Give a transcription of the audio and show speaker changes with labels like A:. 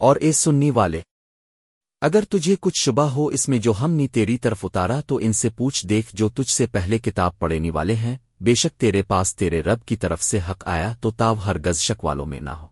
A: اور اے سننی والے، اگر تجھے کچھ شبہ ہو اس میں جو ہم نے تیری طرف اتارا تو ان سے پوچھ دیکھ جو تجھ سے پہلے کتاب پڑھنے والے ہیں، بے شک تیرے پاس تیرے رب کی طرف سے حق آیا تو تاو ہر گز شک والوں میں نہ ہو۔